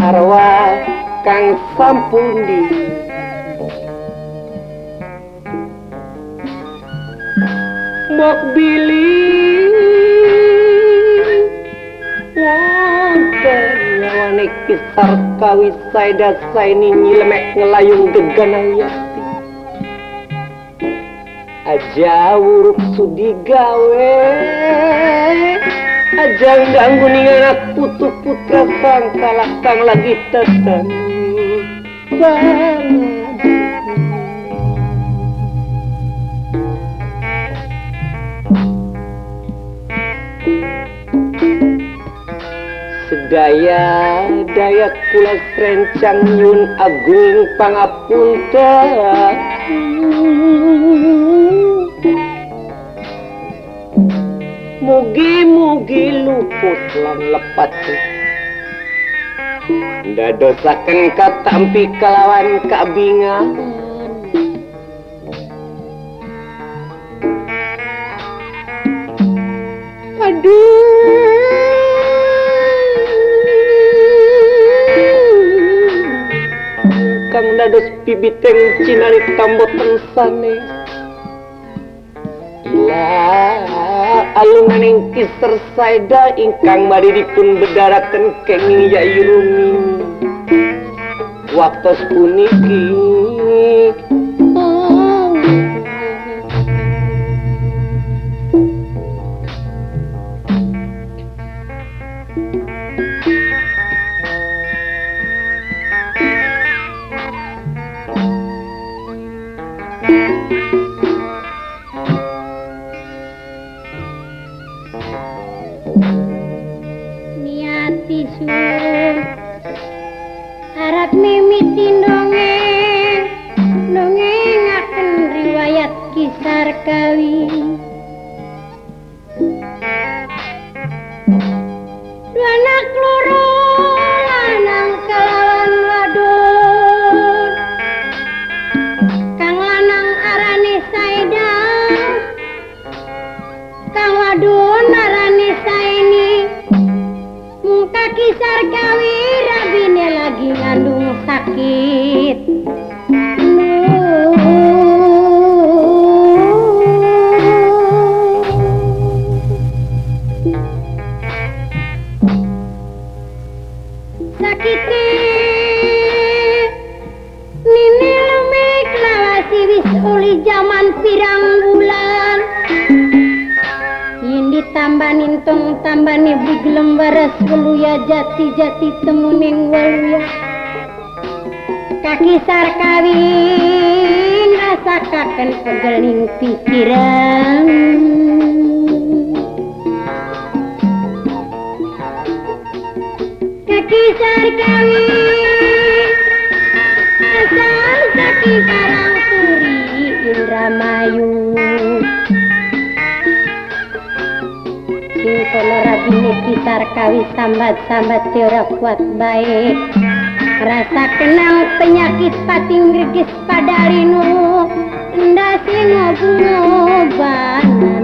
arwah kang sampundi mok bilih wonten nyawane kisar kawi saida saini nyilemek ngelayung deganayati aja wuruk sudi gawe aja ganggu anak putu putra sang kalah kang lagi tetep. Sedaya daya kula rencang nyun agung pangapunta mugi-mugi luput lan lepat nda katampi kalawan kabingan aduh. Kang dados bibiteng cinari tambo sanes ilah alun-alunan ingkis tersaida ingkang mari dipun bedaraken kenging Yai Rumi. Waktos puniki besar kawira bini lagi ngandung sakit. Sakit Nini lumik lawasi wis uli zaman pirang. tambanin tong tambane biglem waras ya jati jati temuning waluya kaki sarkawin rasa kaken pegeling pikiran. Kaki sarkawin asal kaki sarkawin perkawi sambat-sambat tiura kuat baik. Rasa kenang penyakit pating gergis pada linu endasi ngobrol bana.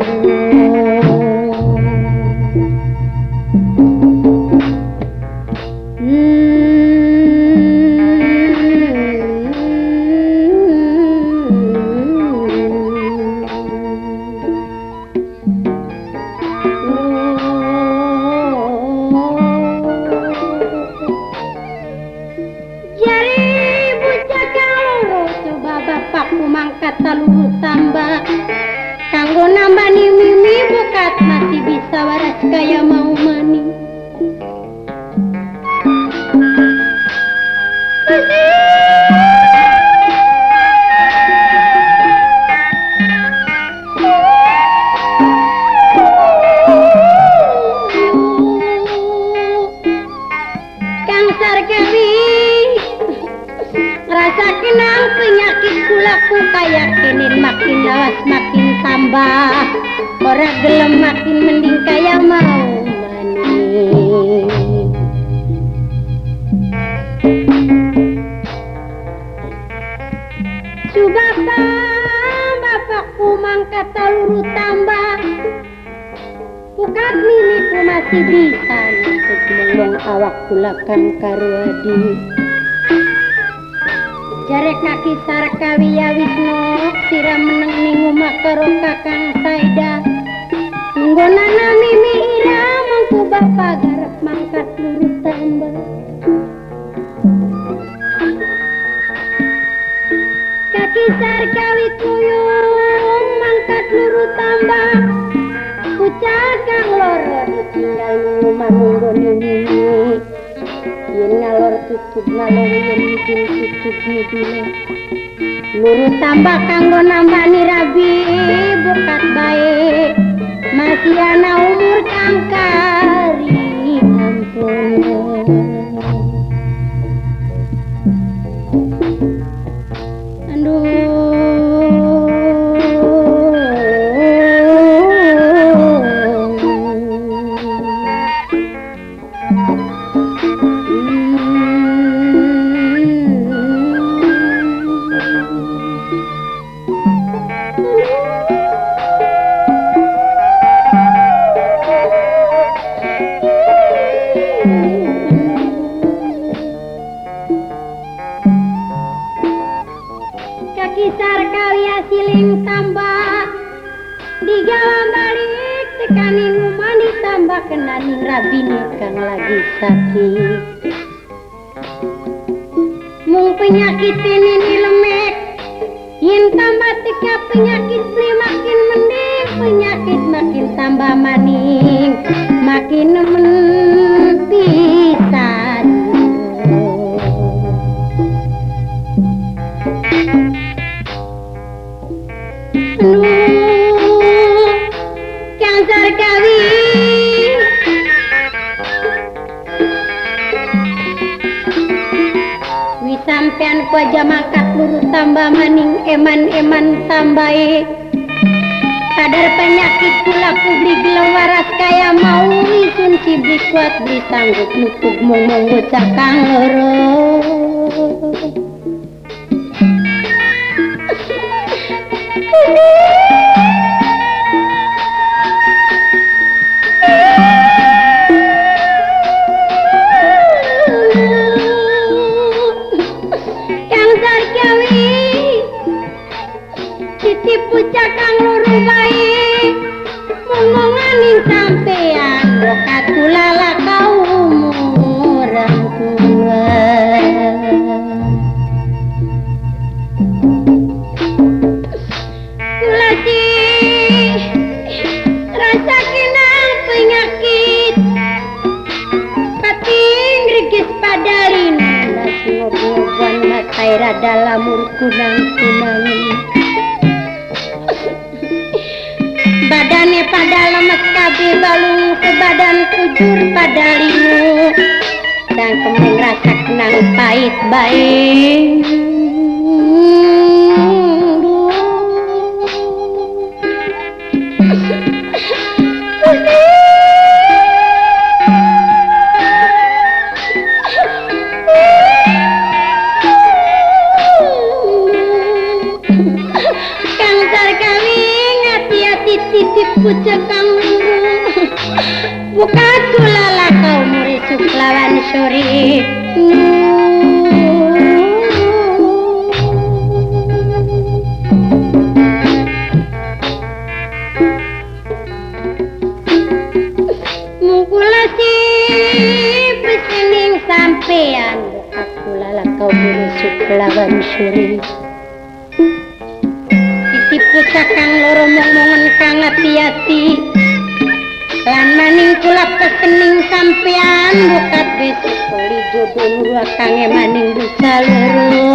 ora gelem mati mending kaya mau Subasa bapakku mangkat taluru tambah. Bukat mimiku masih bisa Untuk melong awak kulakan karo adi. Jare kaki sarkawiya wisno Siram meneng ning omah karo kakang Sisar kali kuyung mangkat luru tambah. Kucakang loro ditinggal manggun ini. Yen ngalor tutup ngalor yen bikin tutup nidine Luru tambah kanggo nambah nirabi bukat baik. Masih ana umur kang kari Penyakit ini lemek Yen tambah tika penyakit beli makin mending Penyakit makin tambah maning. Makin nemen sampean ku aja maka guru tambah maning eman-eman tambae kadar penyakit pula publik lewaras kaya mau. Isun cibri kuat beli sanggup nukuk mong bocah kang loro. rada lamun kunang-kunang badane pada lemes kabeh balung ke badan kujur pada limu dan kemeng rasa kenang pahit baik. Lawan sore Titip pucak kang loro momongan kang hati-hati Lan maning kula pesening sampean bukat besok kali jodoh kang maning bisa loro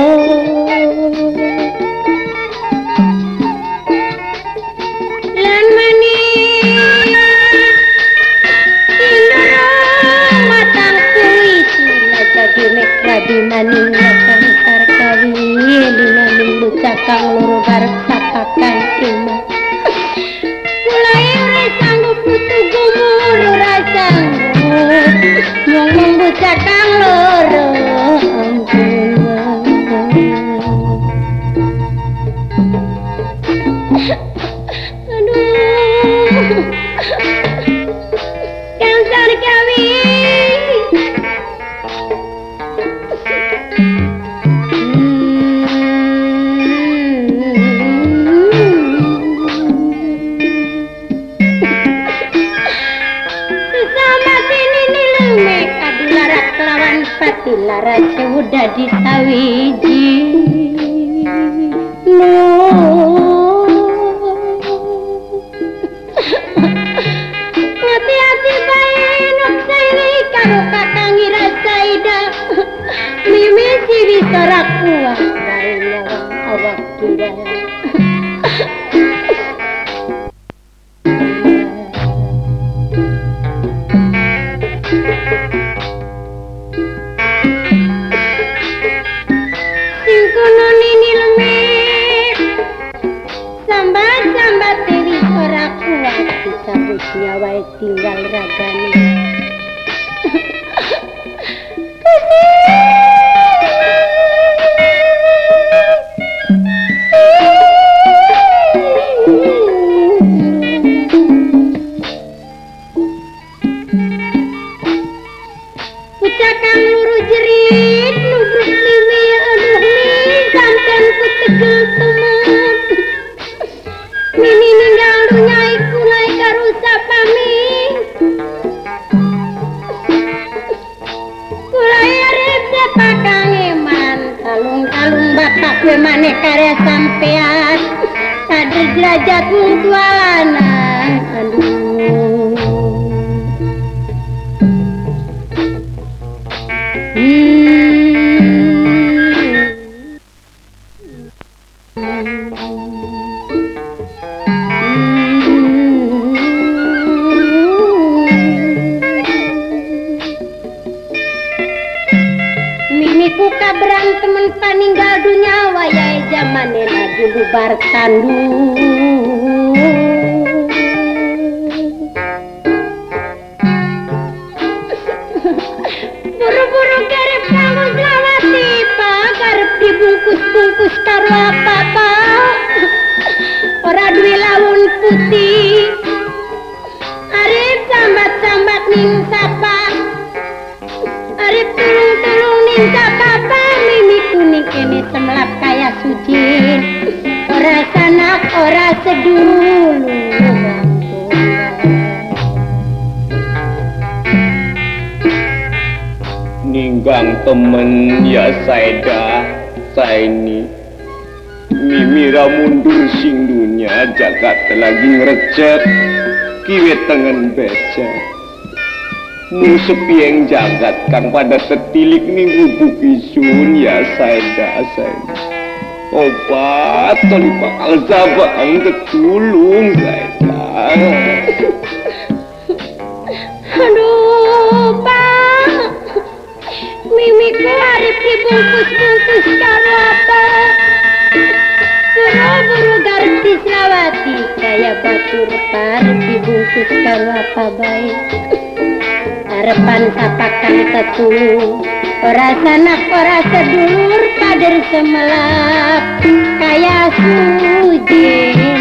Patila Raja udah ditawiji Lo Ngati-hati bae nuk sairi Karo kakangi rasa ida. Mimi bisa rakuah kuah Baiklah awak kira bunny. ajak mutualan aduh. lagu bubar tanduk ya saida saini mimira mundur sing dunya jagat lagi ngrecet kiwe tengen beca Nusepi yang jagat kang pada setilik ning gubuk isun ya saida saini Obat tolipa alzabang ketulung saida Mimi arep dibungkus-bungkus syarapan Buru-buru garut disnawati Kaya batur parep dibungkus apa baik Arepan tapakan tetulung Ora sanak ora sedulur kader semelap Kaya sujen